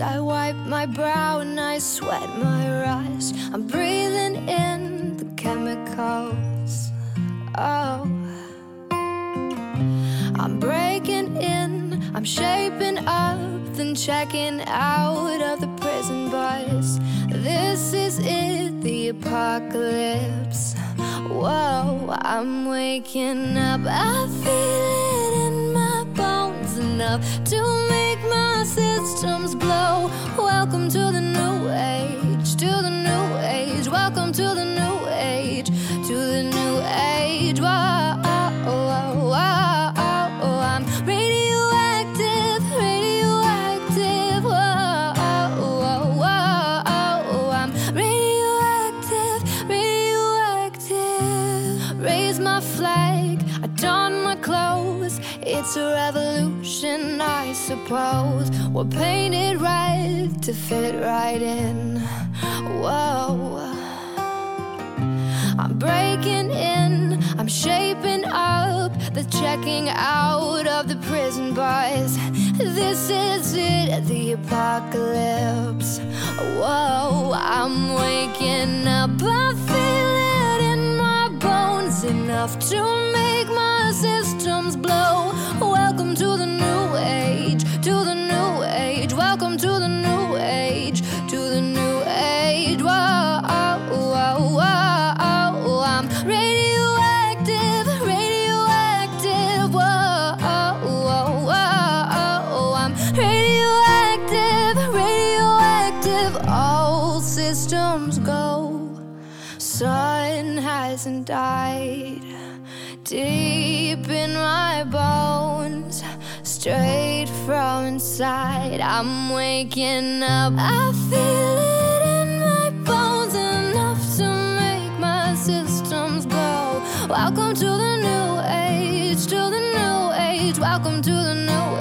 I wipe my brow and I sweat my rust. I'm breathing in the chemicals. Oh, I'm breaking in, I'm shaping up, then checking out of the prison bus. This is it, the apocalypse. Whoa, I'm waking up, I feel it in my bones enough to make my systems to the new age, to the new age. Whoa, whoa, whoa, I'm radioactive, radioactive. Whoa, whoa, whoa, I'm radioactive, radioactive. Raise my flag, I don my clothes. It's a revolution, I suppose. We're painted red to fit right in. The checking out of the prison bars. This is it, the apocalypse. Whoa, I'm waking up, I feel it in my bones enough to make my systems blow. Welcome to the new age, to the new age. Welcome to the new All systems go. Sun hasn't died. Deep in my bones, straight from inside, I'm waking up. I feel it in my bones enough to make my systems go. Welcome to the new age, to the new age. Welcome to the new